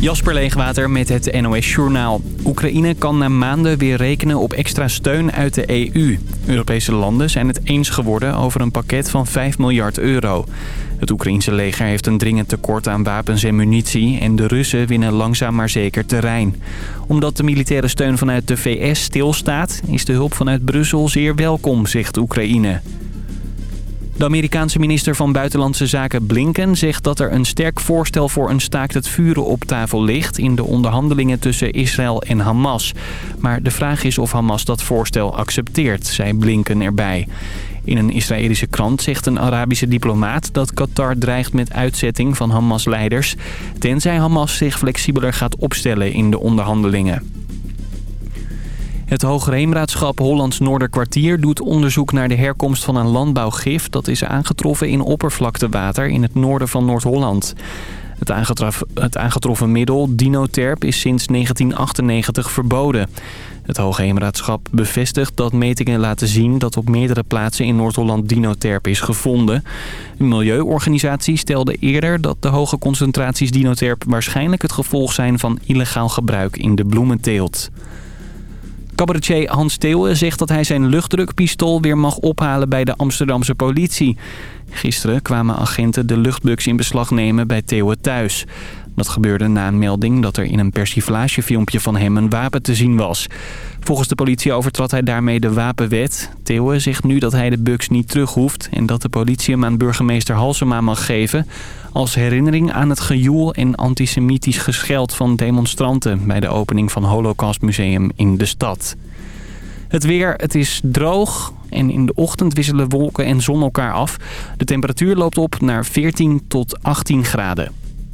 Jasper Leegwater met het NOS Journaal. Oekraïne kan na maanden weer rekenen op extra steun uit de EU. Europese landen zijn het eens geworden over een pakket van 5 miljard euro. Het Oekraïense leger heeft een dringend tekort aan wapens en munitie... en de Russen winnen langzaam maar zeker terrein. Omdat de militaire steun vanuit de VS stilstaat... is de hulp vanuit Brussel zeer welkom, zegt Oekraïne. De Amerikaanse minister van Buitenlandse Zaken Blinken zegt dat er een sterk voorstel voor een staakt het vuren op tafel ligt in de onderhandelingen tussen Israël en Hamas. Maar de vraag is of Hamas dat voorstel accepteert, zei Blinken erbij. In een Israëlische krant zegt een Arabische diplomaat dat Qatar dreigt met uitzetting van Hamas-leiders... tenzij Hamas zich flexibeler gaat opstellen in de onderhandelingen. Het Hoogheemraadschap Hollands Noorderkwartier doet onderzoek naar de herkomst van een landbouwgif... dat is aangetroffen in oppervlaktewater in het noorden van Noord-Holland. Het, het aangetroffen middel, dinoterp, is sinds 1998 verboden. Het Hoogheemraadschap bevestigt dat metingen laten zien dat op meerdere plaatsen in Noord-Holland dinoterp is gevonden. Een milieuorganisatie stelde eerder dat de hoge concentraties dinoterp waarschijnlijk het gevolg zijn van illegaal gebruik in de bloementeelt. Cabaretier Hans Theeuwen zegt dat hij zijn luchtdrukpistool weer mag ophalen bij de Amsterdamse politie. Gisteren kwamen agenten de luchtbugs in beslag nemen bij Theeuwen thuis. Dat gebeurde na een melding dat er in een persiflagefilmpje van hem een wapen te zien was. Volgens de politie overtrad hij daarmee de wapenwet. Theeuwen zegt nu dat hij de bugs niet terug hoeft... en dat de politie hem aan burgemeester Halsema mag geven... als herinnering aan het gejoel en antisemitisch gescheld van demonstranten... bij de opening van Holocaustmuseum in de stad. Het weer, het is droog en in de ochtend wisselen wolken en zon elkaar af. De temperatuur loopt op naar 14 tot 18 graden.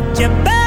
what you better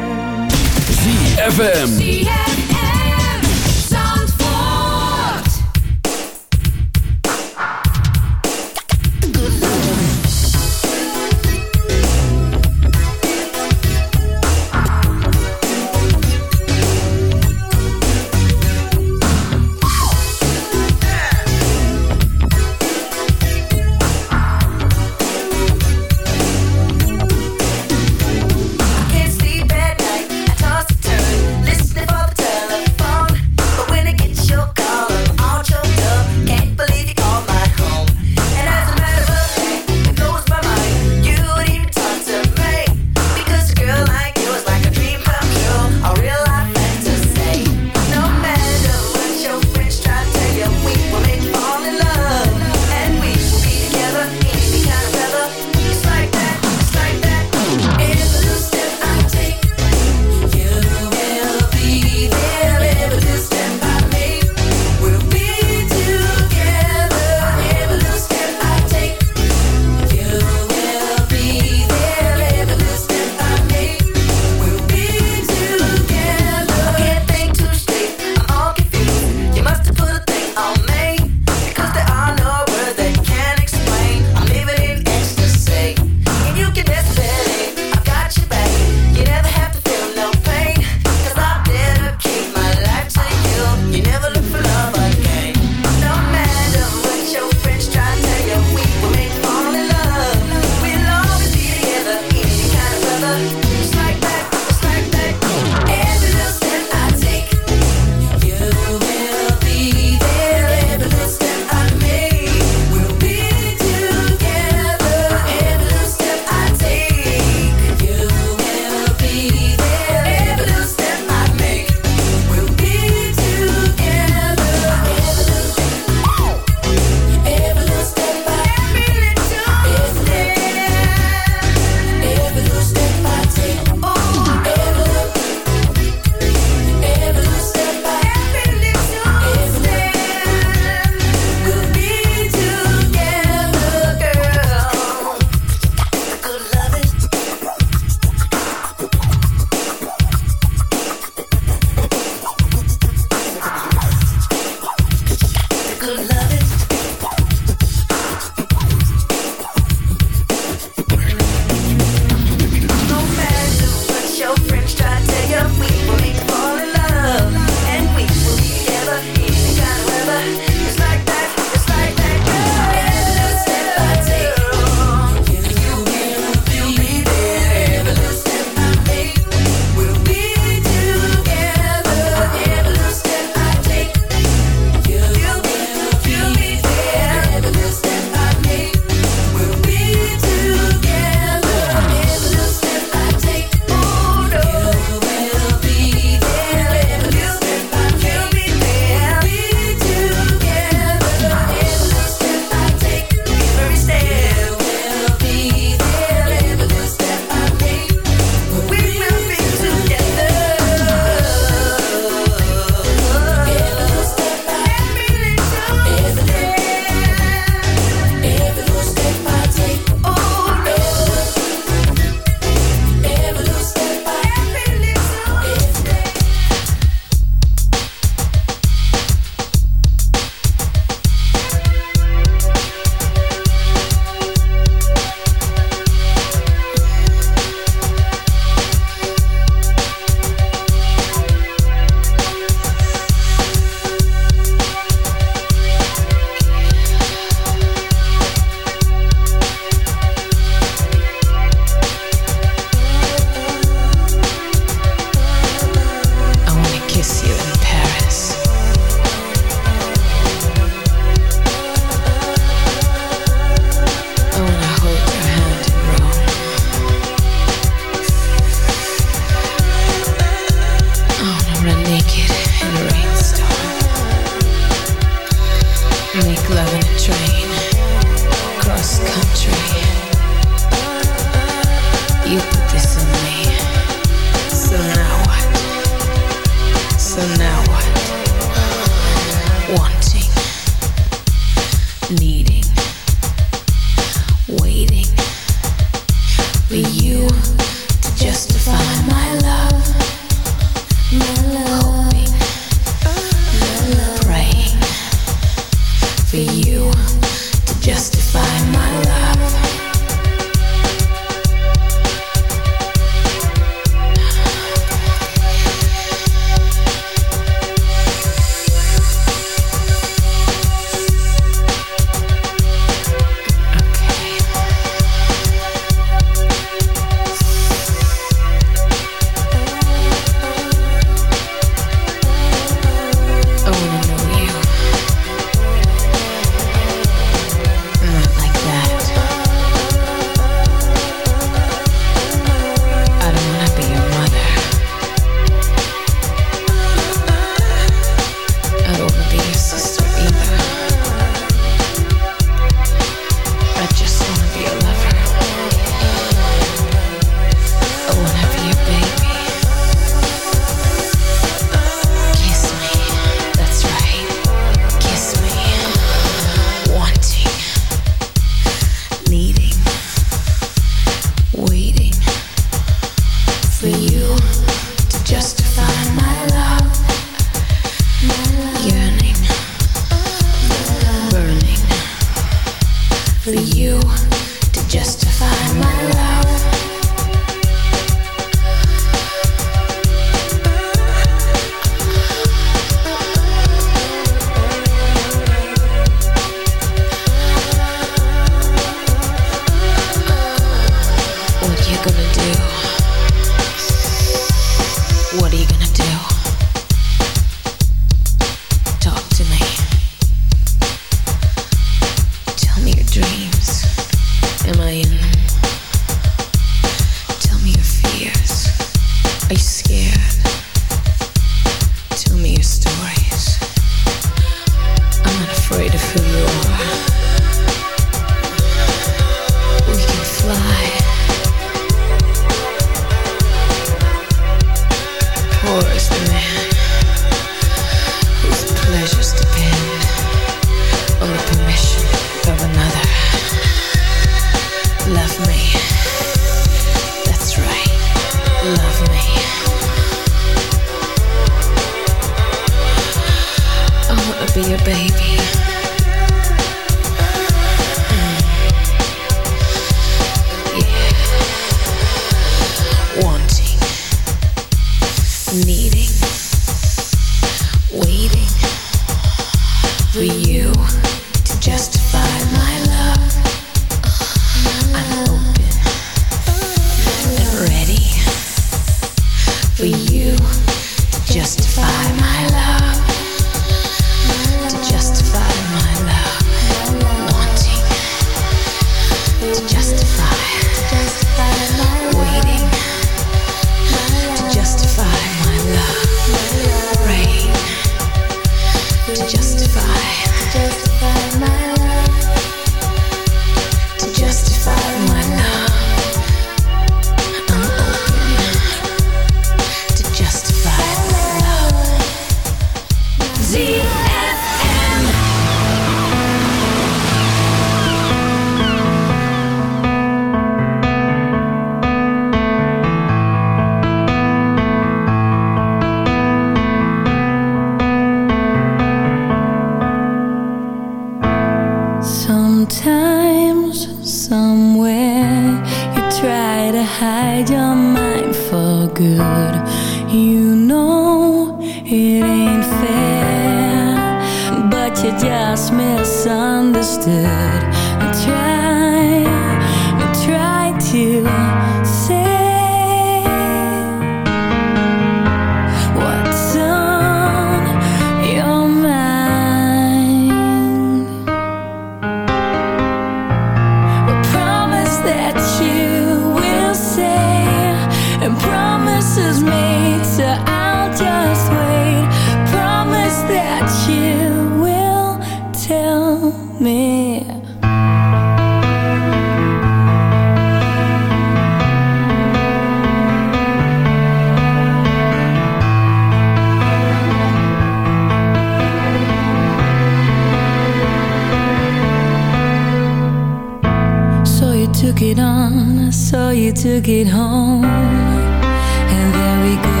way to get home. And there we go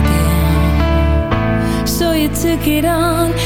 again. So you took it on.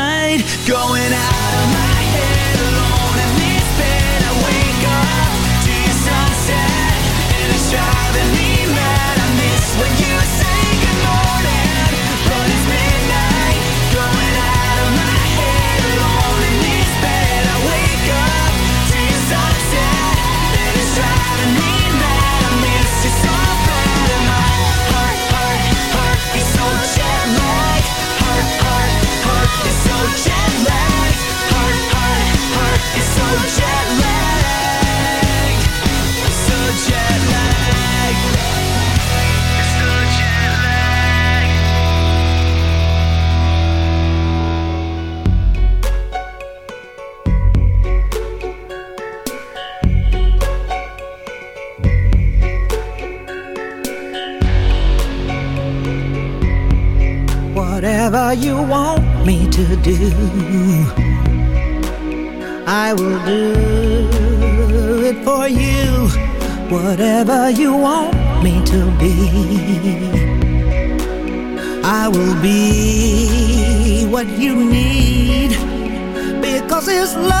you want me to be. I will be what you need Because it's love.